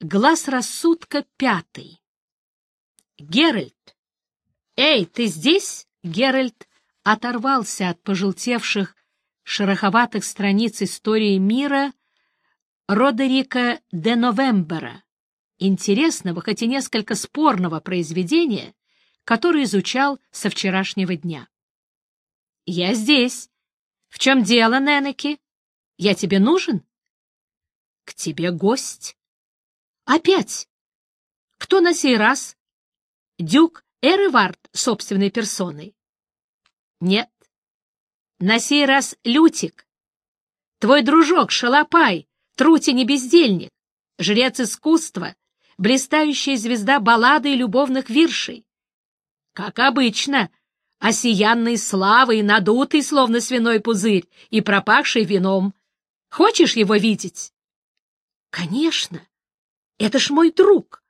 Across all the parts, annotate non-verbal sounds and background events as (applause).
Глаз рассудка пятый. Геральт! Эй, ты здесь? Геральт оторвался от пожелтевших, шероховатых страниц истории мира Родерика де Новембера, интересного, хоть и несколько спорного произведения, которое изучал со вчерашнего дня. «Я здесь. В чем дело, Ненеки? Я тебе нужен?» «К тебе гость». «Опять? Кто на сей раз? Дюк Эревард собственной персоной?» «Нет. На сей раз Лютик. Твой дружок Шалопай, трутень и бездельник, жрец искусства, блистающая звезда баллады и любовных виршей. Как обычно, осиянный славой, надутый, словно свиной пузырь, и пропахший вином. Хочешь его видеть? — Конечно. Это ж мой друг.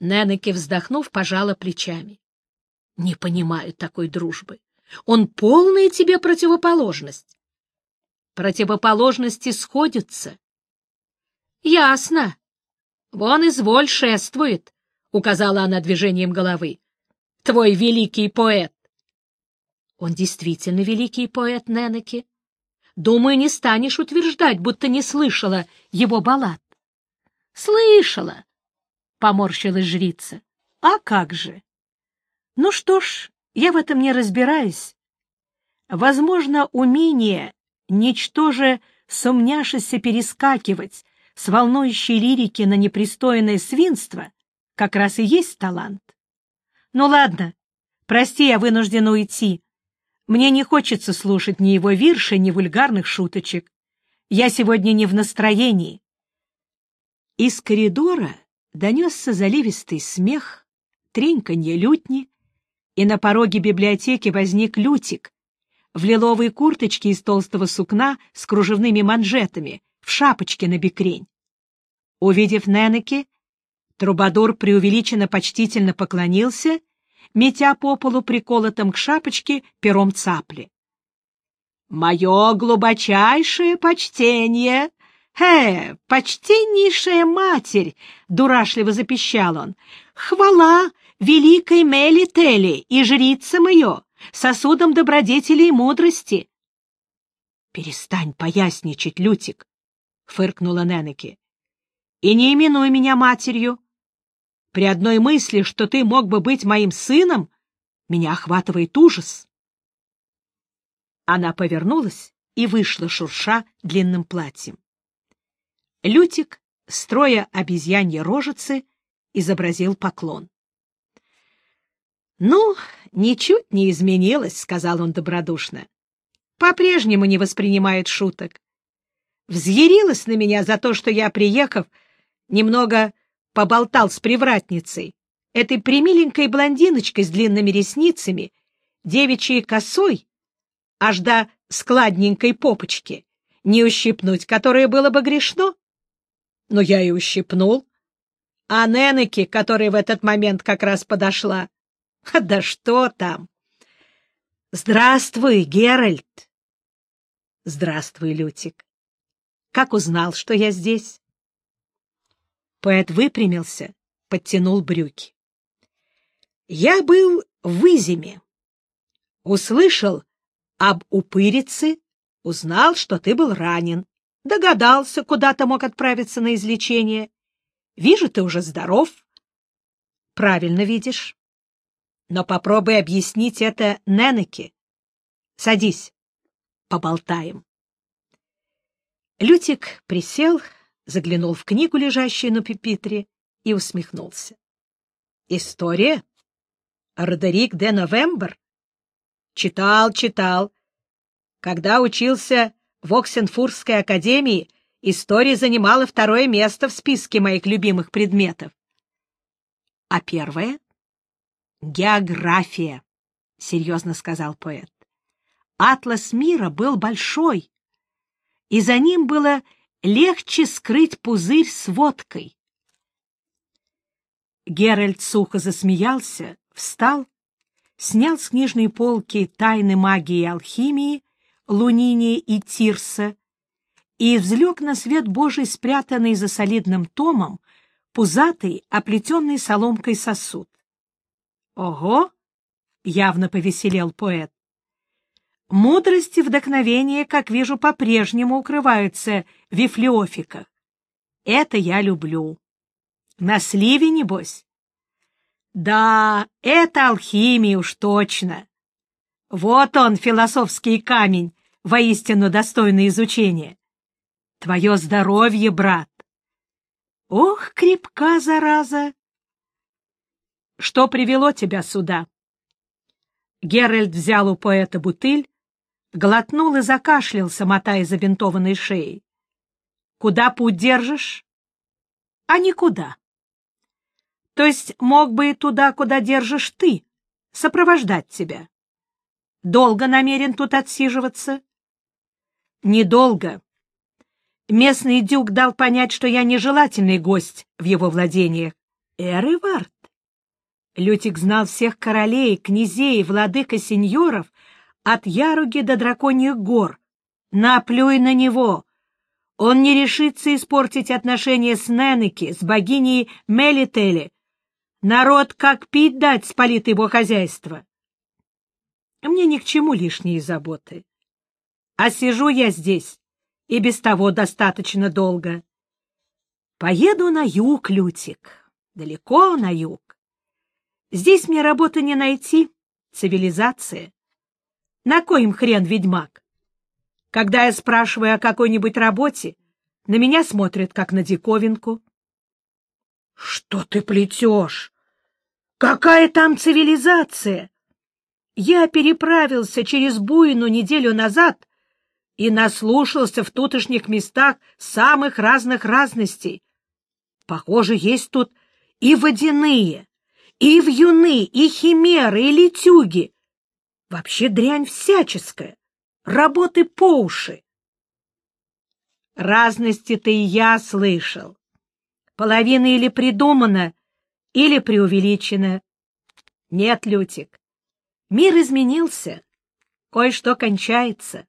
Ненеке, вздохнув, пожала плечами. — Не понимаю такой дружбы. Он полная тебе противоположность. Противоположности сходятся. — Ясно. Вон изволь шествует, — указала она движением головы твой великий поэт. Он действительно великий поэт, Ненеки. Думаю, не станешь утверждать, будто не слышала его баллад. Слышала, — поморщилась жрица. А как же? Ну что ж, я в этом не разбираюсь. Возможно, умение, ничтоже сумняшися перескакивать с волнующей лирики на непристойное свинство, как раз и есть талант. Ну ладно, прости, я вынуждена уйти. Мне не хочется слушать ни его вирши, ни вульгарных шуточек. Я сегодня не в настроении. Из коридора донесся заливистый смех, треньканье лютни, и на пороге библиотеки возник Лютик в лиловой курточке из толстого сукна с кружевными манжетами, в шапочке на бекрень. Увидев Ненеки, Трубадур преувеличенно почтительно поклонился, метя по полу приколотым к шапочке пером цапли. — Мое глубочайшее почтение! «Э, почтеннейшая матерь!» — дурашливо запищал он. «Хвала великой Мели Тели и жрицам ее, сосудом добродетели и мудрости!» «Перестань поясничать, Лютик!» — фыркнула Ненеки. «И не именуй меня матерью. При одной мысли, что ты мог бы быть моим сыном, меня охватывает ужас. Она повернулась и вышла, шурша длинным платьем. Лютик, строя обезьянье рожицы, изобразил поклон. — Ну, ничуть не изменилось, — сказал он добродушно. — По-прежнему не воспринимает шуток. Взъярилась на меня за то, что я, приехав, немного поболтал с привратницей, этой примиленькой блондиночкой с длинными ресницами, девичьей косой, аж до складненькой попочки, не ущипнуть, которое было бы грешно. Но я и ущипнул. А Ненеки, которая в этот момент как раз подошла, (laughs) да что там? Здравствуй, Геральт. Здравствуй, Лютик. Как узнал, что я здесь? Поэт выпрямился, подтянул брюки. «Я был в Изиме. Услышал об упырице, узнал, что ты был ранен, догадался, куда ты мог отправиться на излечение. Вижу, ты уже здоров. Правильно видишь. Но попробуй объяснить это Ненеке. Садись, поболтаем. Лютик присел, заглянул в книгу, лежащую на пепитре, и усмехнулся. «История? Родерик де Новембр?» «Читал, читал. Когда учился в Оксенфурской академии, история занимала второе место в списке моих любимых предметов. А первое? География, — серьезно сказал поэт. Атлас мира был большой, и за ним было легче скрыть пузырь с водкой. Геральт сухо засмеялся, встал, снял с книжной полки «Тайны магии и алхимии» Луниния и Тирса и взлег на свет Божий, спрятанный за солидным томом, пузатый, оплетенный соломкой сосуд. «Ого!» — явно повеселел поэт. «Мудрость и вдохновение, как вижу, по-прежнему укрываются в вифлеофиках. Это я люблю. На сливе, небось?» «Да, это алхимия уж точно. Вот он, философский камень, воистину достойный изучения. Твое здоровье, брат. Ох, крепка зараза! Что привело тебя сюда? Геральт взял у поэта бутыль, глотнул и закашлялся, мотая забинтованной шеей. Куда путь держишь? А никуда. То есть мог бы и туда, куда держишь ты, сопровождать тебя. Долго намерен тут отсиживаться? Недолго. Местный дюк дал понять, что я нежелательный гость в его владениях. Эревард. Лютик знал всех королей, князей, владык и сеньоров от Яруги до Драконьих гор. Наплюй на него. Он не решится испортить отношения с Ненеки, с богиней Мелители. Народ как пить дать спалит его хозяйство. Мне ни к чему лишние заботы. А сижу я здесь и без того достаточно долго. Поеду на юг, Лютик, далеко на юг. Здесь мне работы не найти, цивилизация. На коим хрен ведьмак? Когда я спрашиваю о какой-нибудь работе, на меня смотрят, как на диковинку. — Что ты плетешь? Какая там цивилизация? Я переправился через Буину неделю назад и наслушался в тутошних местах самых разных разностей. Похоже, есть тут и водяные, и вьюны, и химеры, и летюги. Вообще дрянь всяческая, работы по уши. Разности-то и я слышал. Половина или придумана, или преувеличена. Нет, Лютик, Мир изменился, кое-что кончается.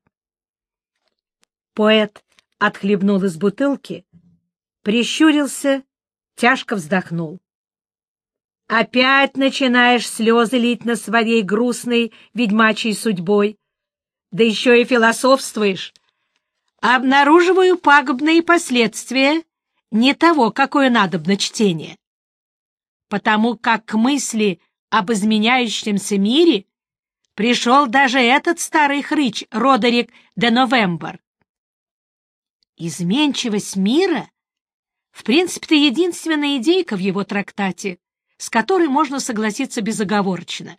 Поэт отхлебнул из бутылки, прищурился, тяжко вздохнул. Опять начинаешь слезы лить на своей грустной ведьмачьей судьбой, да еще и философствуешь. Обнаруживаю пагубные последствия не того, какое надобно чтение. Потому как к мысли об изменяющемся мире пришел даже этот старый хрыч Родерик де Новембр. Изменчивость мира — в принципе-то единственная идейка в его трактате, с которой можно согласиться безоговорочно.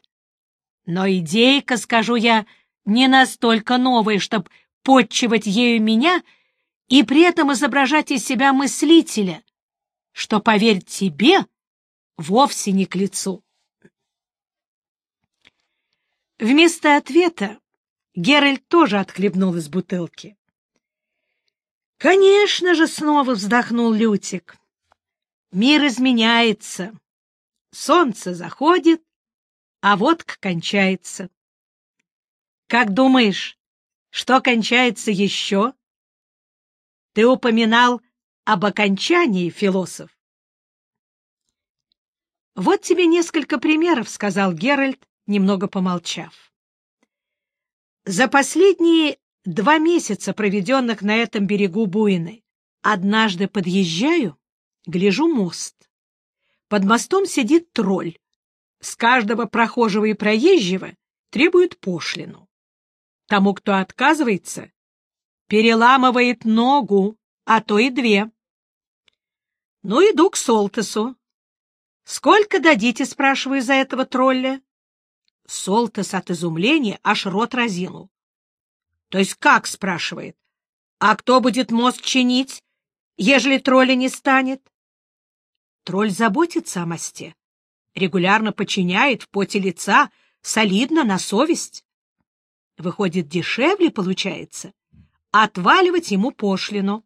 Но идейка, скажу я, не настолько новая, чтобы подчивать ею меня и при этом изображать из себя мыслителя, что, поверь тебе, вовсе не к лицу. Вместо ответа Геральт тоже отхлебнул из бутылки. «Конечно же!» — снова вздохнул Лютик. «Мир изменяется. Солнце заходит, а водка кончается. Как думаешь, что кончается еще? Ты упоминал об окончании, философ. Вот тебе несколько примеров, — сказал Геральт, немного помолчав. За последние два месяца, проведенных на этом берегу Буины, однажды подъезжаю, гляжу мост. Под мостом сидит тролль. С каждого прохожего и проезжего требует пошлину. Тому, кто отказывается, переламывает ногу, а то и две. Ну, иду к Солтесу. «Сколько дадите?» — спрашиваю за этого тролля. Солтес от изумления аж рот разинул. — То есть как? — спрашивает. — А кто будет мост чинить, ежели тролля не станет? Тролль заботится о мосте, регулярно подчиняет в поте лица, солидно, на совесть. Выходит, дешевле получается отваливать ему пошлину.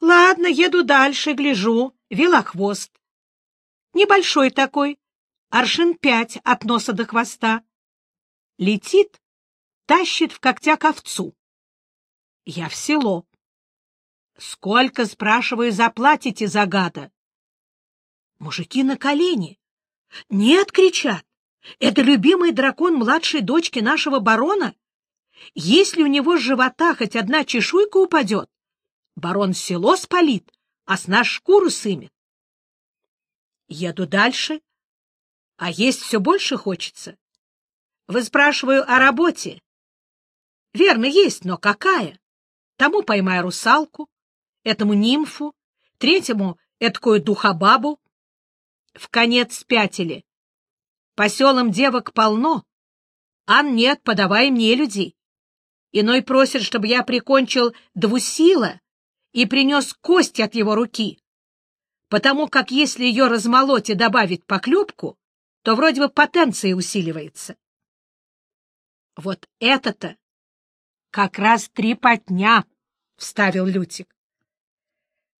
Ладно, еду дальше, гляжу, велохвост. Небольшой такой, аршин пять от носа до хвоста. Летит, тащит в когтях овцу. Я в село. Сколько, спрашиваю, заплатите за гада? Мужики на колени. Нет, кричат. Это любимый дракон младшей дочки нашего барона. Если у него с живота хоть одна чешуйка упадет, барон село спалит, а с нас шкуру сымет. Еду дальше, а есть все больше хочется. Вы спрашиваю о работе. Верно, есть, но какая? Тому поймай русалку, этому нимфу, третьему — эткую духобабу. В конец спятили. По селам девок полно. Ан нет, подавай мне людей. Иной просит, чтобы я прикончил двусила и принес кость от его руки, потому как если ее размолоть и добавить поклепку, то вроде бы потенция усиливается. Вот это-то как раз три потня, — вставил Лютик.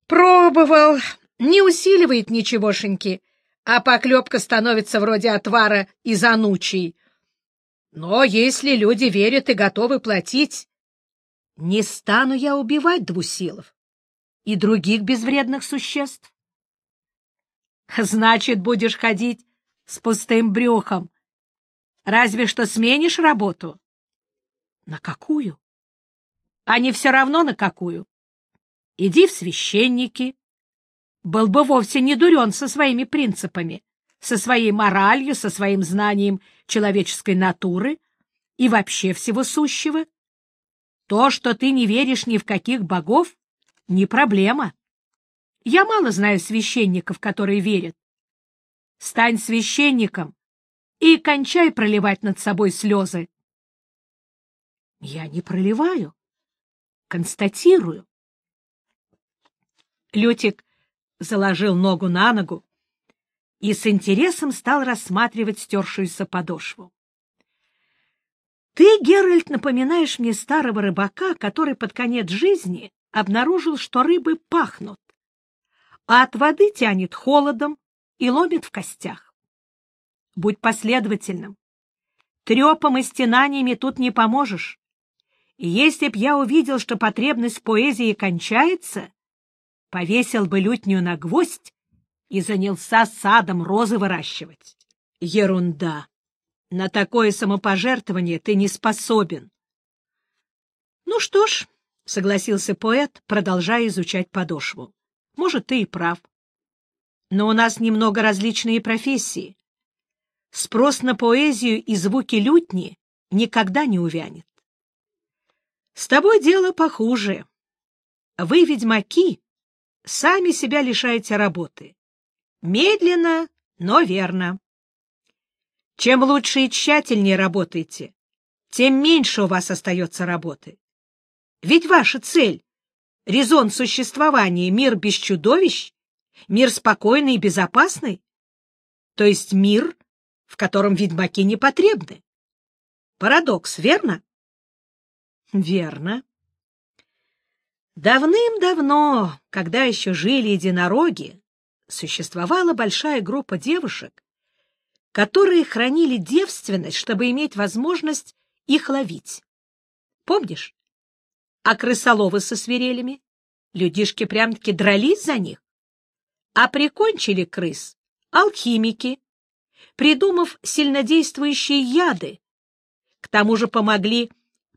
Пробовал, не усиливает ничегошеньки, а поклепка становится вроде отвара из анучий. Но если люди верят и готовы платить, не стану я убивать двусилов и других безвредных существ. Значит, будешь ходить с пустым брюхом. Разве что сменишь работу. На какую? А не все равно на какую. Иди в священники, был бы вовсе не дурен со своими принципами, со своей моралью, со своим знанием человеческой натуры и вообще всего сущего. То, что ты не веришь ни в каких богов, не проблема. Я мало знаю священников, которые верят. Стань священником и кончай проливать над собой слезы. Я не проливаю, констатирую. Лютик заложил ногу на ногу и с интересом стал рассматривать стершуюся подошву. — Ты, Геральт, напоминаешь мне старого рыбака, который под конец жизни обнаружил, что рыбы пахнут, а от воды тянет холодом и ломит в костях. Будь последовательным. Трепом и стенаниями тут не поможешь. Если б я увидел, что потребность поэзии кончается, повесил бы лютню на гвоздь и занялся садом розы выращивать. Ерунда! На такое самопожертвование ты не способен. Ну что ж, — согласился поэт, продолжая изучать подошву. — Может, ты и прав. Но у нас немного различные профессии. Спрос на поэзию и звуки лютни никогда не увянет. С тобой дело похуже. Вы, ведьмаки, сами себя лишаете работы. Медленно, но верно. Чем лучше и тщательнее работаете, тем меньше у вас остается работы. Ведь ваша цель — резон существования, мир без чудовищ, мир спокойный и безопасный, то есть мир, в котором ведьмаки не потребны. Парадокс, верно? Верно. Давным-давно, когда еще жили единороги, существовала большая группа девушек, которые хранили девственность, чтобы иметь возможность их ловить. Помнишь? А крысоловы со свирелями? Людишки прям-таки дрались за них. А прикончили крыс алхимики, придумав сильнодействующие яды. К тому же помогли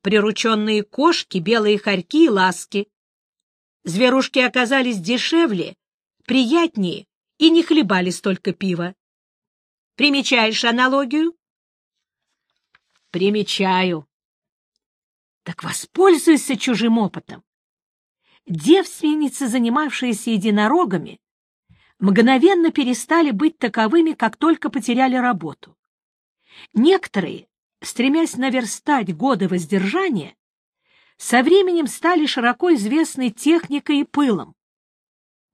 прирученные кошки, белые хорьки и ласки. Зверушки оказались дешевле, приятнее и не хлебали столько пива. Примечаешь аналогию? Примечаю. Так воспользуйся чужим опытом. Девственницы, занимавшиеся единорогами, мгновенно перестали быть таковыми, как только потеряли работу. Некоторые, стремясь наверстать годы воздержания, со временем стали широко известной техникой и пылом.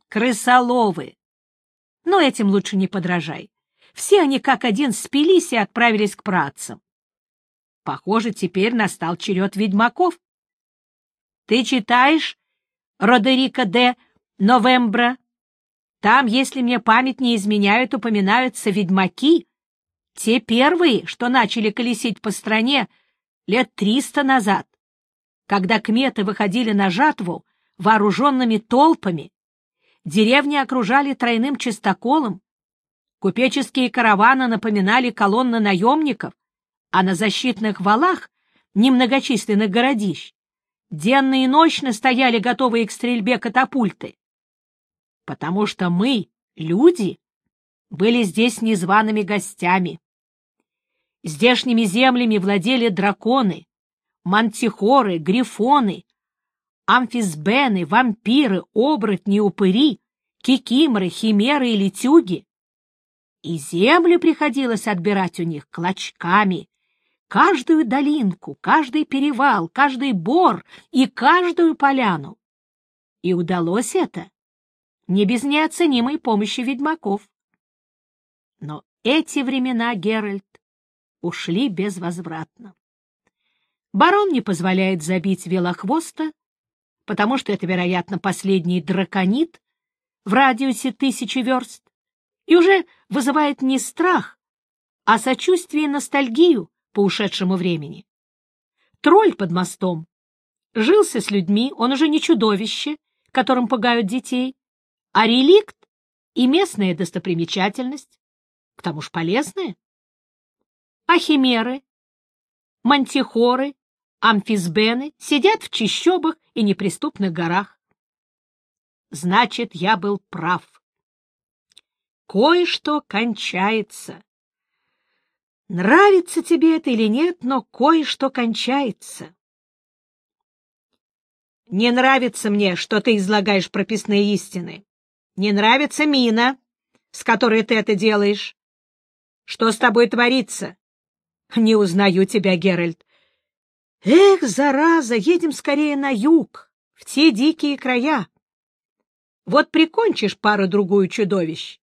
Крысоловы. Но этим лучше не подражай. Все они как один спились и отправились к працам. Похоже, теперь настал черед ведьмаков. Ты читаешь Родерика де Новембра? Там, если мне память не изменяют, упоминаются ведьмаки, те первые, что начали колесить по стране лет триста назад когда кметы выходили на жатву вооруженными толпами, деревни окружали тройным чистоколом, купеческие караваны напоминали колонны наемников, а на защитных валах немногочисленных городищ денно и ночно стояли готовые к стрельбе катапульты. Потому что мы, люди, были здесь незваными гостями. Здешними землями владели драконы, мантихоры, грифоны, амфисбены, вампиры, оборотни, упыри, кикиморы, химеры и летюги. И землю приходилось отбирать у них клочками, каждую долинку, каждый перевал, каждый бор и каждую поляну. И удалось это не без неоценимой помощи ведьмаков. Но эти времена, Геральт, ушли безвозвратно. Барон не позволяет забить велохвоста, потому что это, вероятно, последний драконит в радиусе тысячи верст, и уже вызывает не страх, а сочувствие и ностальгию по ушедшему времени. Тролль под мостом жился с людьми, он уже не чудовище, которым пугают детей, а реликт и местная достопримечательность, к тому же полезная. А химеры, мантихоры, амфисбены сидят в чищобах и неприступных горах. Значит, я был прав. Кое-что кончается. Нравится тебе это или нет, но кое-что кончается. Не нравится мне, что ты излагаешь прописные истины. Не нравится мина, с которой ты это делаешь. Что с тобой творится? (laughs) Не узнаю тебя, Геральт. Эх, зараза, едем скорее на юг, в те дикие края. Вот прикончишь пару-другую чудовищ,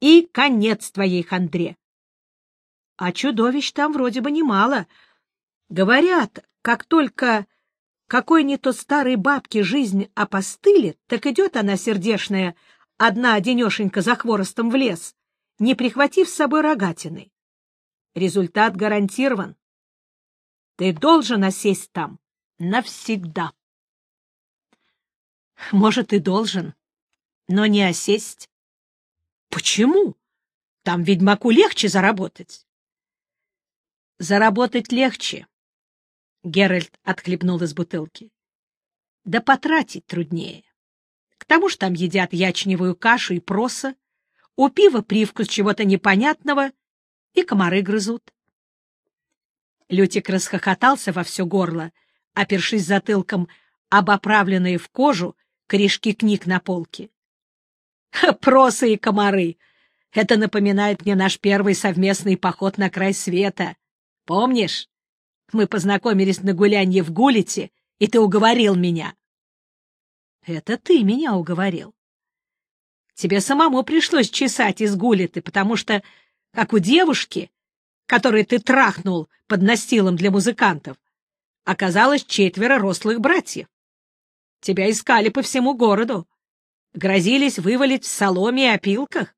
и конец твоей хандре. А чудовищ там вроде бы немало. Говорят, как только какой не то старой бабке жизнь опостылит, так идет она сердешная, одна-одинешенька за хворостом в лес, не прихватив с собой рогатины. Результат гарантирован. Ты должен осесть там навсегда. Может, и должен, но не осесть. Почему? Там ведьмаку легче заработать. Заработать легче. Геральт отхлебнул из бутылки. Да потратить труднее. К тому же там едят ячневую кашу и проса, у пива привкус чего-то непонятного, и комары грызут. Лютик расхохотался во все горло, опершись затылком об оправленные в кожу корешки книг на полке. «Просы и комары! Это напоминает мне наш первый совместный поход на край света. Помнишь? Мы познакомились на гулянье в Гулите, и ты уговорил меня. Это ты меня уговорил. Тебе самому пришлось чесать из Гулиты, потому что, как у девушки, которой ты трахнул под настилом для музыкантов, оказалось четверо рослых братьев. Тебя искали по всему городу, грозились вывалить в соломе и опилках.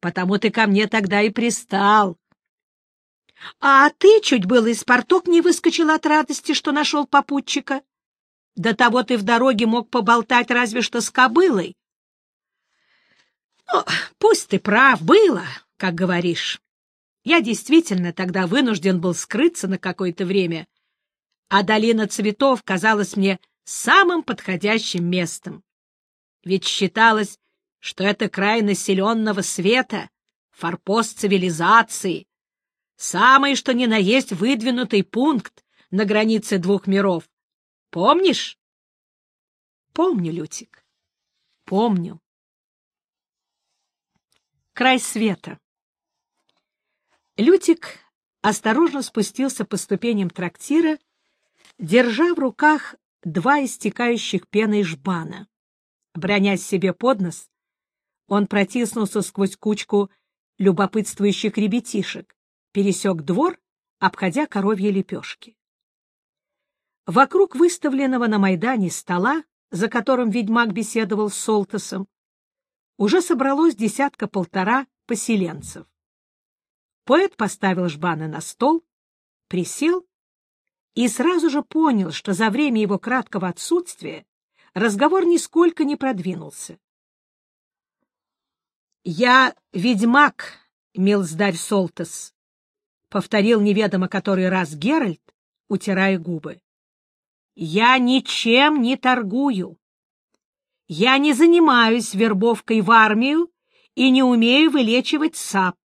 Потому ты ко мне тогда и пристал, а ты чуть было из порток не выскочил от радости, что нашел попутчика. До того ты в дороге мог поболтать разве что с кобылой. Ну, пусть ты прав, было, как говоришь. Я действительно тогда вынужден был скрыться на какое-то время, а долина цветов казалась мне самым подходящим местом. Ведь считалось, что это край населенного света, форпост цивилизации, Самый, что ни на есть, выдвинутый пункт на границе двух миров. Помнишь? Помню, Лютик. Помню. Край света. Лютик осторожно спустился по ступеням трактира, держа в руках два истекающих пеной жбана. Бронясь себе под нос, он протиснулся сквозь кучку любопытствующих ребятишек, пересек двор, обходя коровьи лепешки. Вокруг выставленного на Майдане стола, за которым ведьмак беседовал с Солтосом, уже собралось десятка-полтора поселенцев. Поэт поставил жбаны на стол, присел и сразу же понял, что за время его краткого отсутствия разговор нисколько не продвинулся. — Я ведьмак, милздарь Солтес, — повторил неведомо который раз Геральт, утирая губы. — Я ничем не торгую. Я не занимаюсь вербовкой в армию и не умею вылечивать сап.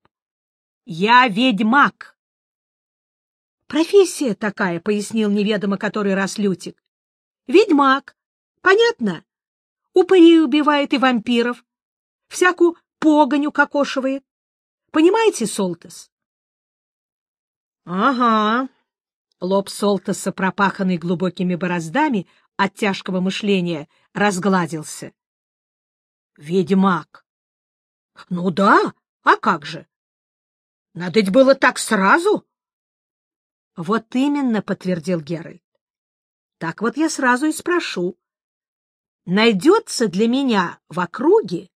Я ведьмак. Профессия такая, — пояснил неведомо который раз Лютик. Ведьмак. Понятно? Упырей убивает и вампиров. Всякую погоню кокошивает. Понимаете, Солтес? — Ага. Лоб Солтеса, пропаханный глубокими бороздами от тяжкого мышления, разгладился. — Ведьмак. — Ну да, а как же? Надо ведь было так сразу. — Вот именно, — подтвердил Геральт. — Так вот я сразу и спрошу. Найдется для меня в округе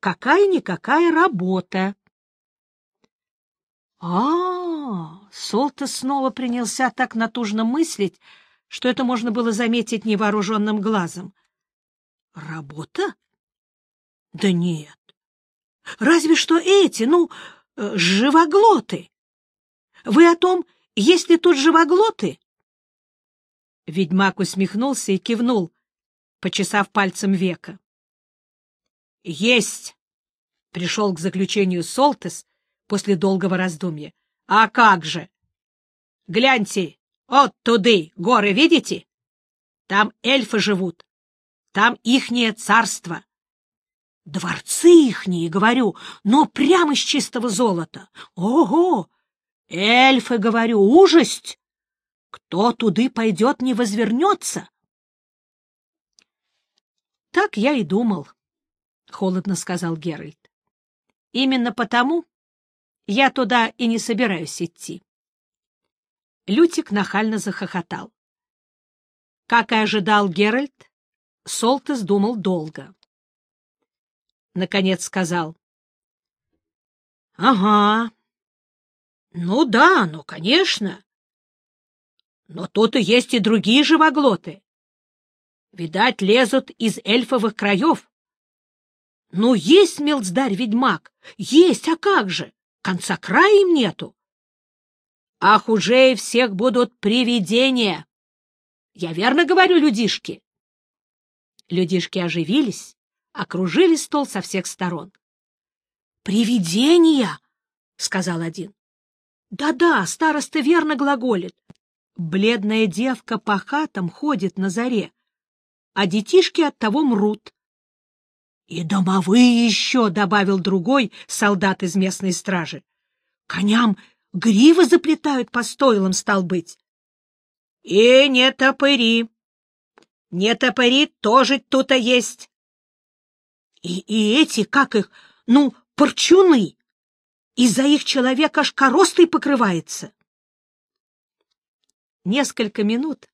какая-никакая работа? А, Солта снова принялся так натужно мыслить, что это можно было заметить невооруженным глазом. — Работа? — Да нет. Разве что эти, ну, живоглоты. Вы о том, есть ли тут живоглоты? Ведьмак усмехнулся и кивнул, почесав пальцем века. — Есть! — пришел к заключению Солтес после долгого раздумья. — А как же? Гляньте, вот туды, горы видите? Там эльфы живут, там ихнее царство. Дворцы ихние, говорю, но прямо из чистого золота. Ого! Эльфы, говорю, ужасть! Кто туды пойдет, не возвернется. Так я и думал, — холодно сказал Геральт. Именно потому я туда и не собираюсь идти. Лютик нахально захохотал. Как и ожидал Геральт, Солтес думал долго наконец сказал. — Ага. Ну да, ну, конечно. Но тут и есть и другие живоглоты. Видать, лезут из эльфовых краев. Ну, есть, мелцдарь-ведьмак, есть, а как же? Конца края им нету. А хуже всех будут привидения. Я верно говорю, людишки? Людишки оживились окружили стол со всех сторон. «Привидения!» — сказал один. «Да-да, староста верно глаголит. Бледная девка по хатам ходит на заре, а детишки от того мрут». «И домовые еще!» — добавил другой солдат из местной стражи. «Коням гривы заплетают по стойлам, стал быть». «И не топыри! Не топыри тоже тут-то есть!» И, и эти, как их, ну, порчуны. Из-за их человек аж коростой покрывается. Несколько минут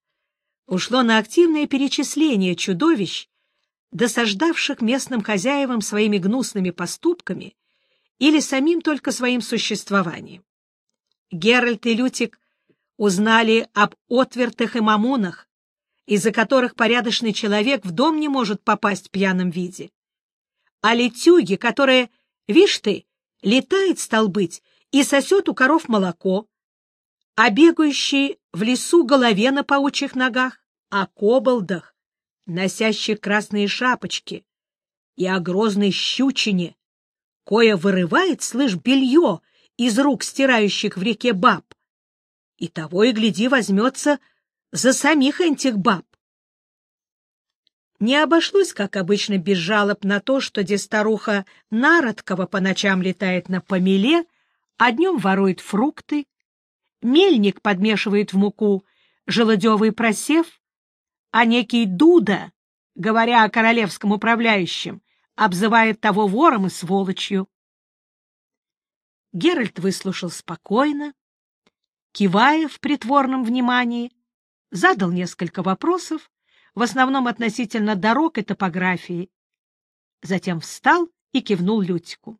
ушло на активное перечисление чудовищ, досаждавших местным хозяевам своими гнусными поступками или самим только своим существованием. Геральт и Лютик узнали об отвертых и мамонах, из-за которых порядочный человек в дом не может попасть в пьяном виде а летюги, которая, вишь ты, летает, стал быть, и сосет у коров молоко, а бегающий в лесу голове на паучьих ногах, о кобалдах, носящих красные шапочки, и о грозной щучине, кое вырывает, слышь, белье из рук стирающих в реке баб, и того и гляди возьмется за самих этих баб. Не обошлось, как обычно, без жалоб на то, что дестаруха Народкова по ночам летает на помеле, а днем ворует фрукты, мельник подмешивает в муку желудевый просев, а некий Дуда, говоря о королевском управляющем, обзывает того вором и сволочью. Геральт выслушал спокойно, кивая в притворном внимании, задал несколько вопросов, в основном относительно дорог и топографии. Затем встал и кивнул Лютику.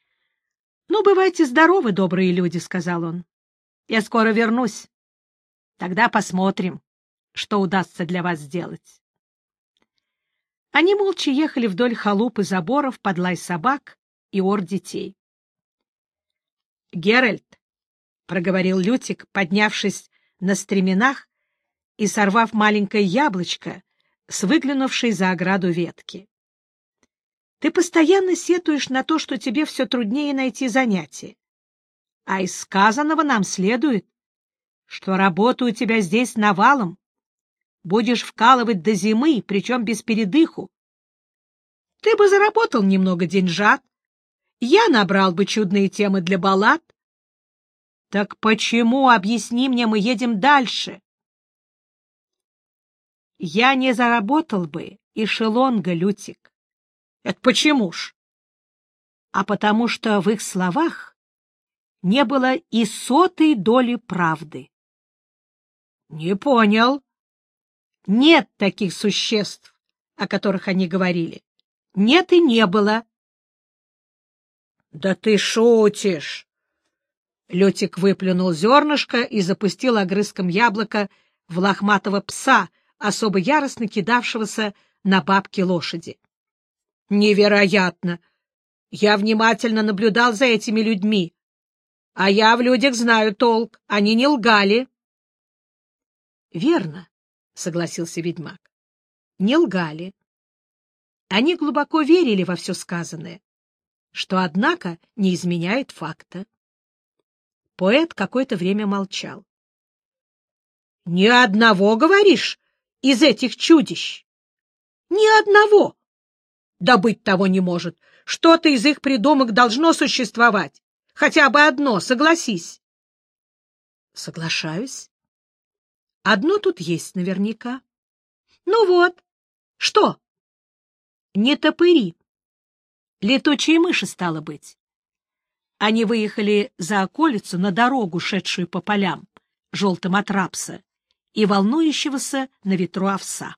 — Ну, бывайте здоровы, добрые люди, — сказал он. — Я скоро вернусь. Тогда посмотрим, что удастся для вас сделать. Они молча ехали вдоль халуп и заборов под лай собак и ор детей. — Геральт, — проговорил Лютик, поднявшись на стременах и сорвав маленькое яблочко с выглянувшей за ограду ветки. — Ты постоянно сетуешь на то, что тебе все труднее найти занятие. А из сказанного нам следует, что работа у тебя здесь навалом. Будешь вкалывать до зимы, причем без передыху. Ты бы заработал немного деньжат, я набрал бы чудные темы для баллад. Так почему, объясни мне, мы едем дальше? Я не заработал бы и шелонга, Лютик. Это почему ж? А потому что в их словах не было и сотой доли правды. Не понял. Нет таких существ, о которых они говорили. Нет и не было. Да ты шутишь! Летик выплюнул зернышко и запустил огрызком яблока в лохматого пса, особо яростно кидавшегося на бабки лошади. Невероятно! Я внимательно наблюдал за этими людьми. А я в людях знаю толк, они не лгали. — Верно, — согласился ведьмак. — Не лгали. Они глубоко верили во все сказанное, что, однако, не изменяет факта. Поэт какое-то время молчал. — Ни одного, говоришь, из этих чудищ? — Ни одного! Да быть того не может. Что-то из их придумок должно существовать. Хотя бы одно, согласись. — Соглашаюсь. Одно тут есть наверняка. Ну вот. Что? Не топыри. Летучие мыши, стало быть. Они выехали за околицу на дорогу, шедшую по полям, желтым от рапса и волнующегося на ветру овса.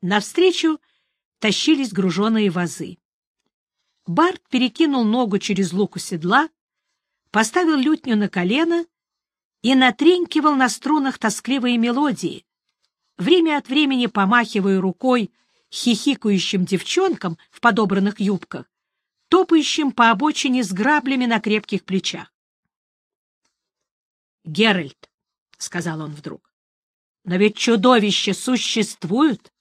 Навстречу тащились груженые вазы. Барт перекинул ногу через луку седла, поставил лютню на колено и натренькивал на струнах тоскливые мелодии, время от времени помахивая рукой хихикающим девчонкам в подобранных юбках, топающим по обочине с граблями на крепких плечах. «Геральт», — сказал он вдруг, — «но ведь чудовища существуют.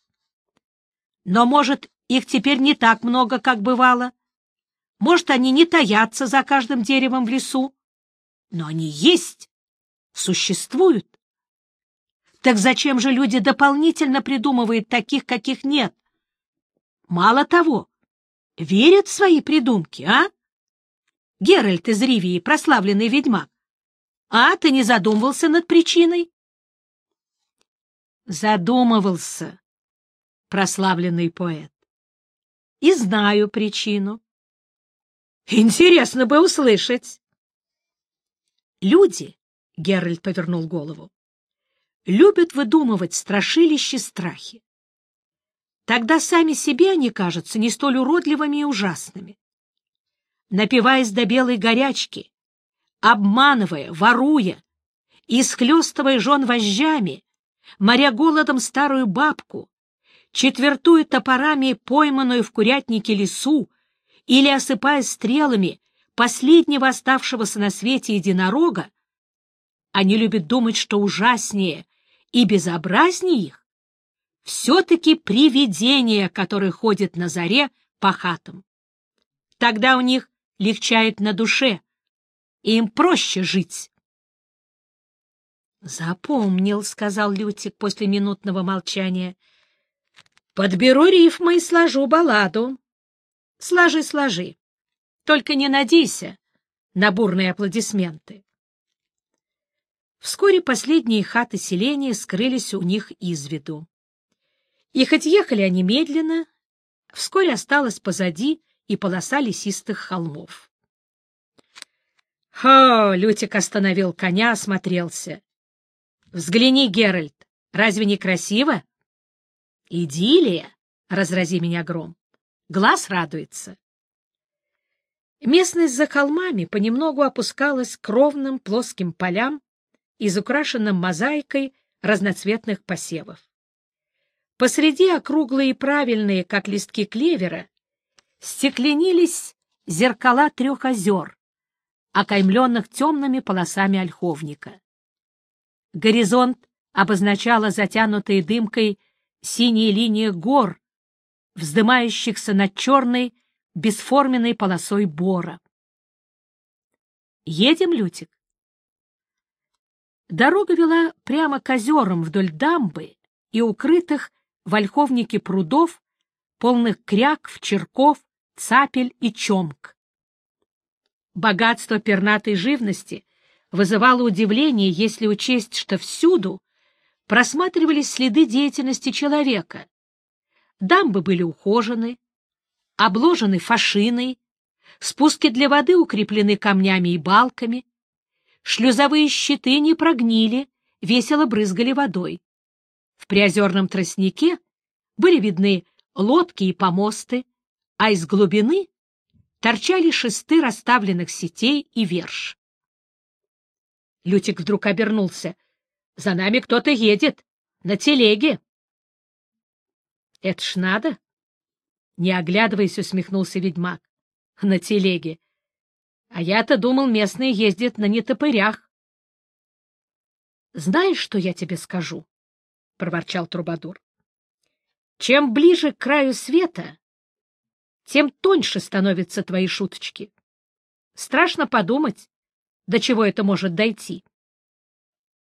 Но, может, их теперь не так много, как бывало. Может, они не таятся за каждым деревом в лесу. Но они есть существуют. Так зачем же люди дополнительно придумывают таких, каких нет? Мало того, верят в свои придумки, а? Геральт из Ривии, прославленный ведьмак. А ты не задумывался над причиной? Задумывался, прославленный поэт. И знаю причину. Интересно бы услышать. Люди — Геральт повернул голову. «Любят выдумывать страшилища страхи. Тогда сами себе они кажутся не столь уродливыми и ужасными. Напиваясь до белой горячки, обманывая, воруя, исхлестывая жен вожжами, моря голодом старую бабку, четвертуя топорами пойманную в курятнике лесу или осыпая стрелами последнего оставшегося на свете единорога, они любят думать, что ужаснее и безобразнее их все-таки привидения, которые ходят на заре по хатам. Тогда у них легчает на душе, и им проще жить. «Запомнил», — сказал Лютик после минутного молчания. «Подберу рифмы и сложу балладу. Сложи, сложи. Только не надейся на бурные аплодисменты». Вскоре последние хаты селения скрылись у них из виду. И хоть ехали они медленно, вскоре осталась позади и полоса лесистых холмов. «Хо!» — Лютик остановил коня, осмотрелся. «Взгляни, Геральт, разве не красиво?» «Идиллия!» — разрази меня гром. Глаз радуется. Местность за холмами понемногу опускалась к ровным плоским полям, изукрашенным мозаикой разноцветных посевов. Посреди округлые и правильные, как листки клевера, стекленились зеркала трех озер, окаймленных темными полосами ольховника. Горизонт обозначала затянутые дымкой синяя линия гор, вздымающихся над черной бесформенной полосой бора. «Едем, Лютик?» Дорога вела прямо к озерам вдоль дамбы и укрытых в ольховнике прудов, полных кряков, черков, цапель и чомк. Богатство пернатой живности вызывало удивление, если учесть, что всюду просматривались следы деятельности человека. Дамбы были ухожены, обложены фашиной, спуски для воды укреплены камнями и балками, шлюзовые щиты не прогнили, весело брызгали водой. В приозерном тростнике были видны лодки и помосты, а из глубины торчали шесты расставленных сетей и верш. Лютик вдруг обернулся. «За нами кто-то едет. На телеге». «Это ж надо!» Не оглядываясь, усмехнулся ведьмак. «На телеге. А я-то думал, местные ездят на нетопырях». «Знаешь, что я тебе скажу?» — проворчал Трубадур. «Чем ближе к краю света, тем тоньше становятся твои шуточки. Страшно подумать, до чего это может дойти.